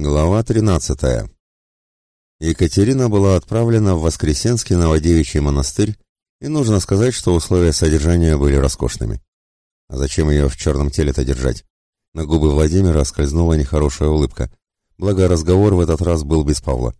Глава 13. Екатерина была отправлена в Воскресенский Новодевичий монастырь, и нужно сказать, что условия содержания были роскошными. А зачем ее в черном теле-то держать? На губы Владимира скользнула нехорошая улыбка. Благо, разговор в этот раз был без Павла.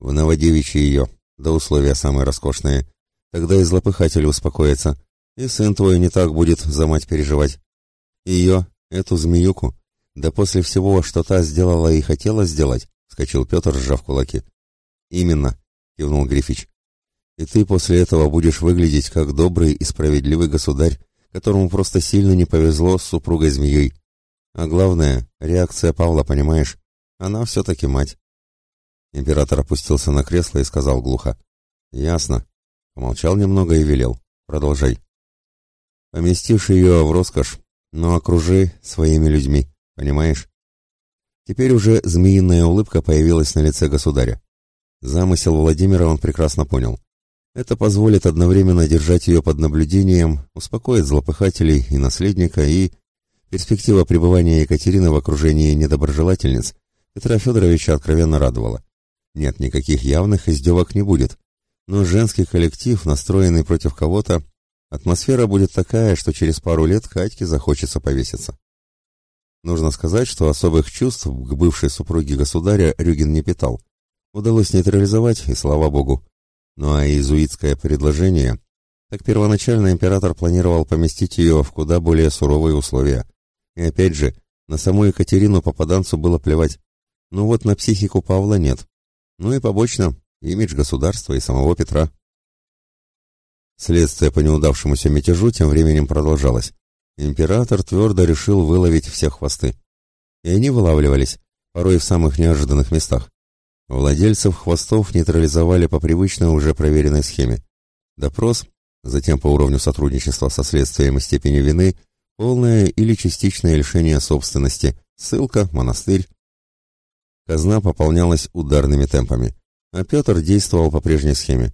В Новодевичье ее, да условия самые роскошные. Тогда и злопыхатель успокоится, и сын твой не так будет за мать переживать. Ее, эту змеюку, да после всего, что та сделала и хотела сделать, вскочил Петр, сжав кулаки. Именно, кивнул Грифич. И ты после этого будешь выглядеть как добрый и справедливый государь, которому просто сильно не повезло с супругой-змеей. А главное, реакция Павла, понимаешь? Она все-таки мать. Император опустился на кресло и сказал глухо. «Ясно». Помолчал немного и велел. «Продолжай». «Поместишь ее в роскошь, но окружи своими людьми. Понимаешь? Теперь уже змеиная улыбка появилась на лице государя. Замысел Владимира он прекрасно понял. Это позволит одновременно держать ее под наблюдением, успокоить злопыхателей и наследника, и перспектива пребывания Екатерины в окружении недоброжелательниц Петра Федоровича откровенно радовала. Нет, никаких явных издевок не будет, но женский коллектив, настроенный против кого-то, атмосфера будет такая, что через пару лет Катьке захочется повеситься. Нужно сказать, что особых чувств к бывшей супруге государя Рюгин не питал. Удалось нейтрализовать, и слава богу. Ну а иезуитское предложение... Так первоначально император планировал поместить ее в куда более суровые условия. И опять же, на саму Екатерину попаданцу было плевать. Ну вот на психику Павла нет. Ну и побочно, имидж государства и самого Петра. Следствие по неудавшемуся мятежу тем временем продолжалось. Император твердо решил выловить все хвосты. И они вылавливались, порой в самых неожиданных местах. Владельцев хвостов нейтрализовали по привычной уже проверенной схеме. Допрос, затем по уровню сотрудничества со следствием и степени вины, полное или частичное лишение собственности, ссылка, монастырь. Казна пополнялась ударными темпами, а Петр действовал по прежней схеме.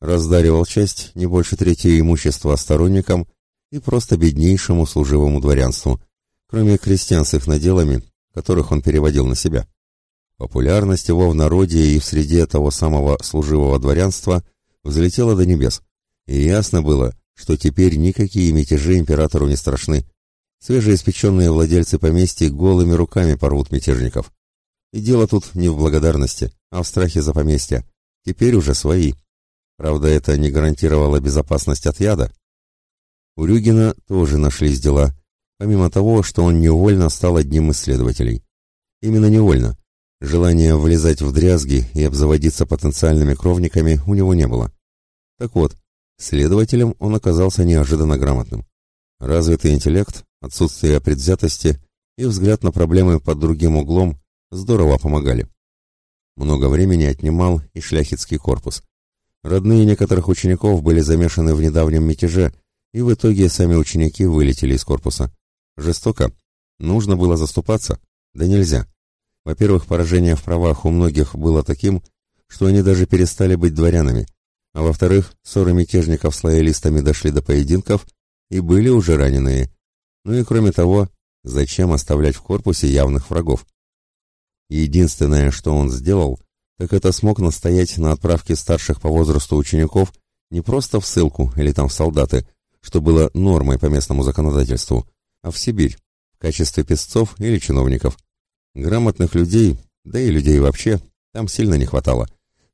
Раздаривал часть, не больше трети имущества сторонникам и просто беднейшему служивому дворянству, кроме крестьян с их наделами, которых он переводил на себя. Популярность его в народе и в среде того самого служивого дворянства взлетела до небес, и ясно было, что теперь никакие мятежи императору не страшны. Свежеиспеченные владельцы поместья голыми руками порвут мятежников. И дело тут не в благодарности, а в страхе за поместья. Теперь уже свои. Правда, это не гарантировало безопасность от яда, у Рюгина тоже нашлись дела, помимо того, что он невольно стал одним из следователей. Именно невольно. Желания влезать в дрязги и обзаводиться потенциальными кровниками у него не было. Так вот, следователем он оказался неожиданно грамотным. Развитый интеллект, отсутствие предвзятости и взгляд на проблемы под другим углом здорово помогали. Много времени отнимал и шляхетский корпус. Родные некоторых учеников были замешаны в недавнем мятеже, и в итоге сами ученики вылетели из корпуса. Жестоко. Нужно было заступаться? Да нельзя. Во-первых, поражение в правах у многих было таким, что они даже перестали быть дворянами. А во-вторых, ссоры мятежников с лоялистами дошли до поединков и были уже раненые. Ну и кроме того, зачем оставлять в корпусе явных врагов? Единственное, что он сделал, так это смог настоять на отправке старших по возрасту учеников не просто в ссылку или там в солдаты, что было нормой по местному законодательству, а в Сибирь, в качестве песцов или чиновников. Грамотных людей, да и людей вообще, там сильно не хватало.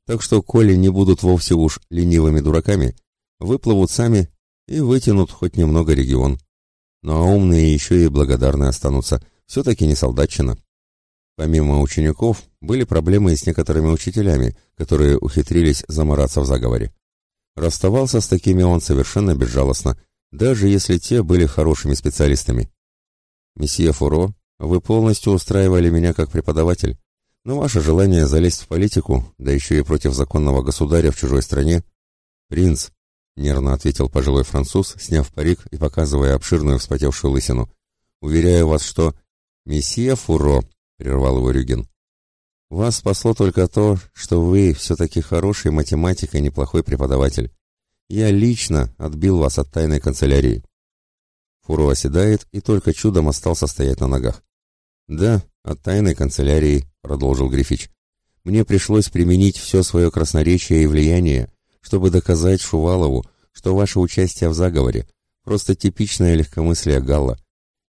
Так что, коли не будут вовсе уж ленивыми дураками, выплывут сами и вытянут хоть немного регион. Ну а умные еще и благодарны останутся, все-таки не солдатчина. Помимо учеников, были проблемы и с некоторыми учителями, которые ухитрились замораться в заговоре. Расставался с такими он совершенно безжалостно, даже если те были хорошими специалистами. «Месье Фуро, вы полностью устраивали меня как преподаватель, но ваше желание залезть в политику, да еще и против законного государя в чужой стране...» «Принц», — нервно ответил пожилой француз, сняв парик и показывая обширную вспотевшую лысину, «уверяю вас, что...» «Месье Фуро», — прервал его Рюген, вас спасло только то, что вы все-таки хороший математик и неплохой преподаватель. Я лично отбил вас от тайной канцелярии. Фуро оседает и только чудом остался стоять на ногах. Да, от тайной канцелярии, продолжил Грифич, мне пришлось применить все свое красноречие и влияние, чтобы доказать Шувалову, что ваше участие в заговоре – просто типичное легкомыслие Галла.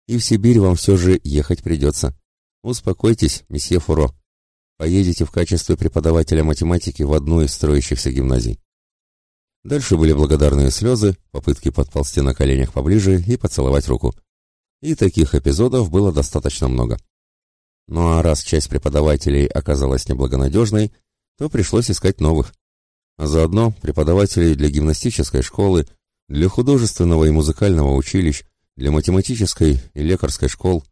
И в Сибирь вам все же ехать придется. Успокойтесь, месье Фуро. Поедете в качестве преподавателя математики в одну из строящихся гимназий. Дальше были благодарные слезы, попытки подползти на коленях поближе и поцеловать руку. И таких эпизодов было достаточно много. Ну а раз часть преподавателей оказалась неблагонадежной, то пришлось искать новых. А заодно преподавателей для гимнастической школы, для художественного и музыкального училищ, для математической и лекарской школ.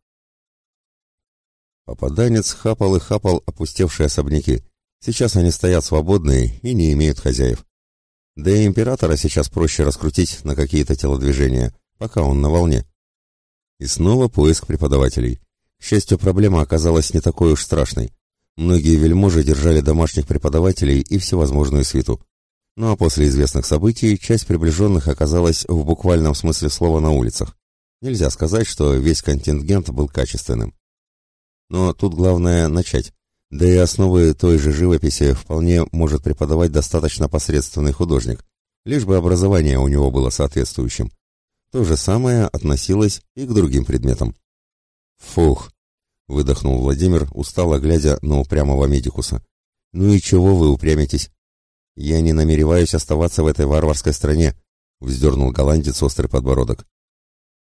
Попаданец хапал и хапал опустевшие особняки. Сейчас они стоят свободные и не имеют хозяев. Да и императора сейчас проще раскрутить на какие-то телодвижения, пока он на волне. И снова поиск преподавателей. К счастью, проблема оказалась не такой уж страшной. Многие вельможи держали домашних преподавателей и всевозможную свиту. Ну а после известных событий часть приближенных оказалась в буквальном смысле слова на улицах. Нельзя сказать, что весь контингент был качественным. Но тут главное начать. Да и основы той же живописи вполне может преподавать достаточно посредственный художник, лишь бы образование у него было соответствующим. То же самое относилось и к другим предметам. Фух, — выдохнул Владимир, устало глядя на упрямого медикуса. «Ну и чего вы упрямитесь?» «Я не намереваюсь оставаться в этой варварской стране», — вздернул голландец острый подбородок.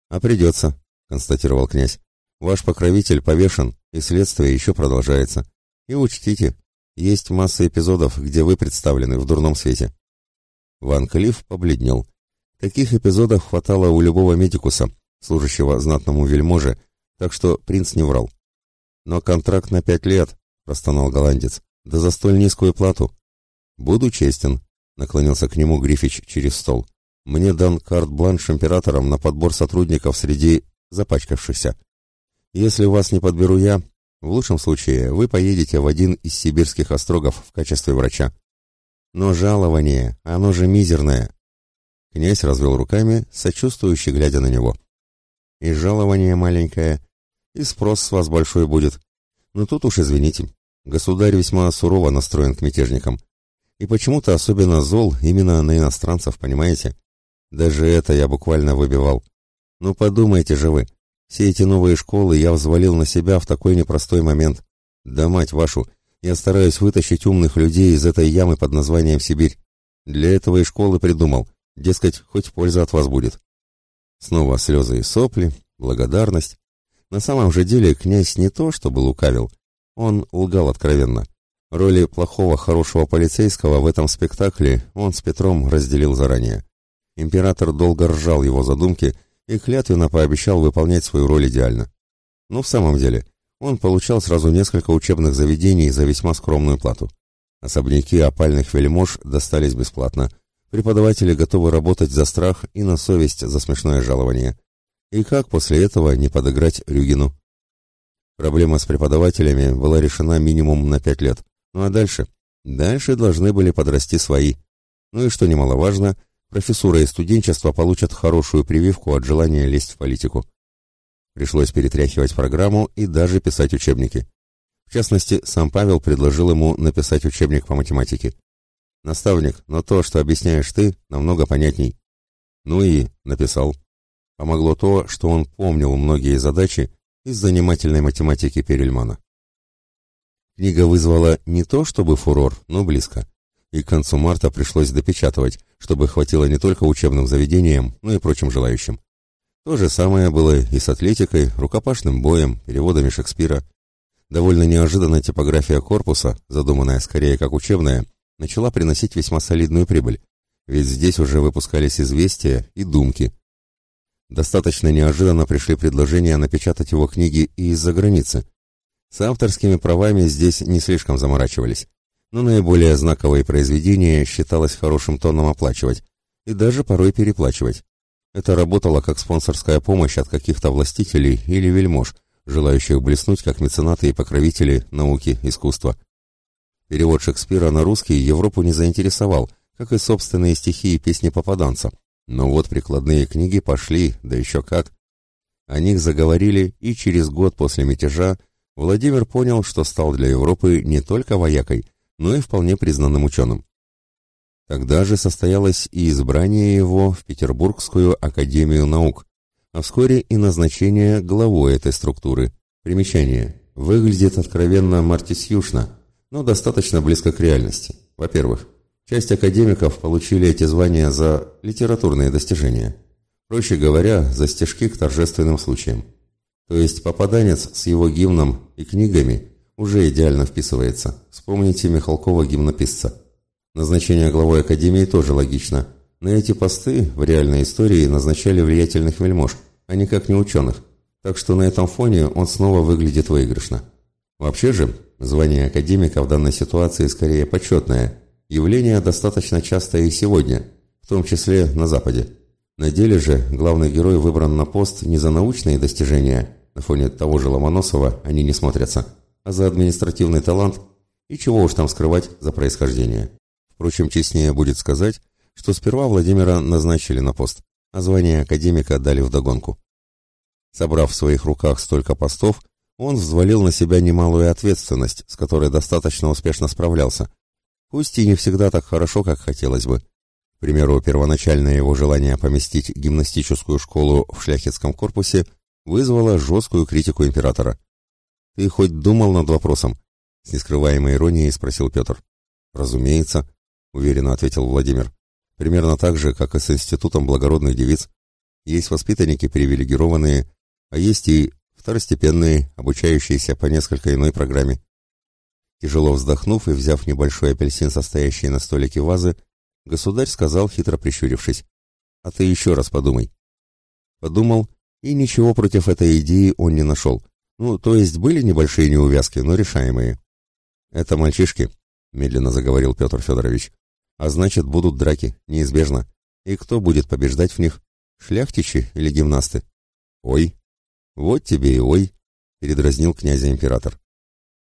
«А придется», — констатировал князь. «Ваш покровитель повешен, и следствие еще продолжается. И учтите, есть масса эпизодов, где вы представлены в дурном свете». Ван Клифф побледнел. Таких эпизодов хватало у любого медикуса, служащего знатному вельможе, так что принц не врал. «Но контракт на пять лет», — простонал голландец, — «да за столь низкую плату». «Буду честен», — наклонился к нему Грифич через стол. «Мне дан карт-бланш императором на подбор сотрудников среди запачкавшихся. Если вас не подберу я, в лучшем случае вы поедете в один из сибирских острогов в качестве врача. Но жалование, оно же мизерное». Князь развел руками, сочувствующе глядя на него. «И жалование маленькое, и спрос с вас большой будет. Но тут уж извините, государь весьма сурово настроен к мятежникам. И почему-то особенно зол именно на иностранцев, понимаете? Даже это я буквально выбивал. Ну подумайте же вы, все эти новые школы я взвалил на себя в такой непростой момент. Да мать вашу, я стараюсь вытащить умных людей из этой ямы под названием Сибирь. Для этого и школы придумал, дескать, хоть польза от вас будет. Снова слезы и сопли, благодарность. На самом же деле князь не то, чтобы лукавил, он лгал откровенно. Роли плохого хорошего полицейского в этом спектакле он с Петром разделил заранее. Император долго ржал его задумки и клятвенно пообещал выполнять свою роль идеально. Но в самом деле он получал сразу несколько учебных заведений за весьма скромную плату. Особняки опальных вельмож достались бесплатно. Преподаватели готовы работать за страх и на совесть за смешное жалование. И как после этого не подыграть Рюгину? Проблема с преподавателями была решена минимум на пять лет. Ну а дальше? Дальше должны были подрасти свои. Ну и что немаловажно, профессура и студенчество получат хорошую прививку от желания лезть в политику. Пришлось перетряхивать программу и даже писать учебники. В частности, сам Павел предложил ему написать учебник по математике. «Наставник, но то, что объясняешь ты, намного понятней». Ну и написал. Помогло то, что он помнил многие задачи из занимательной математики Перельмана. Книга вызвала не то чтобы фурор, но близко. И к концу марта пришлось допечатывать, чтобы хватило не только учебным заведениям, но и прочим желающим. То же самое было и с атлетикой, рукопашным боем, переводами Шекспира. Довольно неожиданная типография корпуса, задуманная скорее как учебная, начала приносить весьма солидную прибыль, ведь здесь уже выпускались известия и думки, Достаточно неожиданно пришли предложения напечатать его книги и из-за границы. С авторскими правами здесь не слишком заморачивались, но наиболее знаковые произведения считалось хорошим тоном оплачивать и даже порой переплачивать. Это работало как спонсорская помощь от каких-то властителей или вельмож, желающих блеснуть как меценаты и покровители науки, искусства. Перевод Шекспира на русский Европу не заинтересовал, как и собственные стихи и песни попаданца, но вот прикладные книги пошли, да еще как. О них заговорили и через год после мятежа Владимир понял, что стал для Европы не только воякой, но и вполне признанным ученым. Тогда же состоялось и избрание его в Петербургскую академию наук, а вскоре и назначение главой этой структуры. Примечание. Выглядит откровенно мартисюшно, но достаточно близко к реальности. Во-первых, часть академиков получили эти звания за литературные достижения. Проще говоря, за стежки к торжественным случаям. То есть попаданец с его гимном и книгами уже идеально вписывается. Вспомните Михалкова гимнописца. Назначение главой Академии тоже логично. На эти посты в реальной истории назначали влиятельных вельмож, а никак не ученых. Так что на этом фоне он снова выглядит выигрышно. Вообще же, звание академика в данной ситуации скорее почетное. Явление достаточно частое и сегодня, в том числе на Западе. На деле же главный герой выбран на пост не за научные достижения, на фоне того же Ломоносова они не смотрятся, а за административный талант и чего уж там скрывать за происхождение. Впрочем, честнее будет сказать, что сперва Владимира назначили на пост, а звание академика дали вдогонку. Собрав в своих руках столько постов, он взвалил на себя немалую ответственность, с которой достаточно успешно справлялся. Пусть и не всегда так хорошо, как хотелось бы. К примеру, первоначальное его желание поместить гимнастическую школу в шляхетском корпусе вызвало жесткую критику императора. «Ты хоть думал над вопросом?» — с нескрываемой иронией спросил Петр. «Разумеется», уверенно ответил Владимир. Примерно так же, как и с институтом благородных девиц. Есть воспитанники привилегированные, а есть и второстепенные, обучающиеся по несколько иной программе. Тяжело вздохнув и взяв небольшой апельсин, состоящий на столике вазы, государь сказал, хитро прищурившись, «А ты еще раз подумай». Подумал, и ничего против этой идеи он не нашел. Ну, то есть были небольшие неувязки, но решаемые. «Это мальчишки», — медленно заговорил Петр Федорович. А значит, будут драки, неизбежно. И кто будет побеждать в них? Шляхтичи или гимнасты? Ой, вот тебе и ой, передразнил князя император.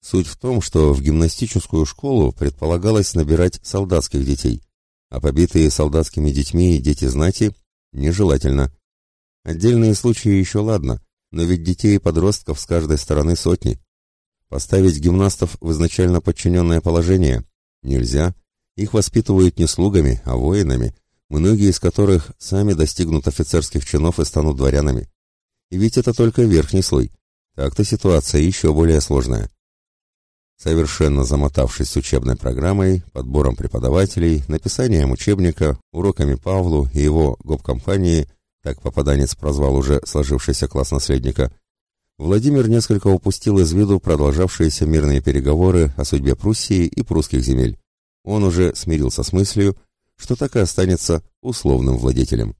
Суть в том, что в гимнастическую школу предполагалось набирать солдатских детей, а побитые солдатскими детьми дети знати нежелательно. Отдельные случаи еще ладно, но ведь детей и подростков с каждой стороны сотни. Поставить гимнастов в изначально подчиненное положение нельзя, их воспитывают не слугами, а воинами, многие из которых сами достигнут офицерских чинов и станут дворянами. И ведь это только верхний слой. Так-то ситуация еще более сложная. Совершенно замотавшись с учебной программой, подбором преподавателей, написанием учебника, уроками Павлу и его гоп-компании, так попаданец прозвал уже сложившийся класс наследника, Владимир несколько упустил из виду продолжавшиеся мирные переговоры о судьбе Пруссии и прусских земель он уже смирился с мыслью, что так и останется условным владетелем.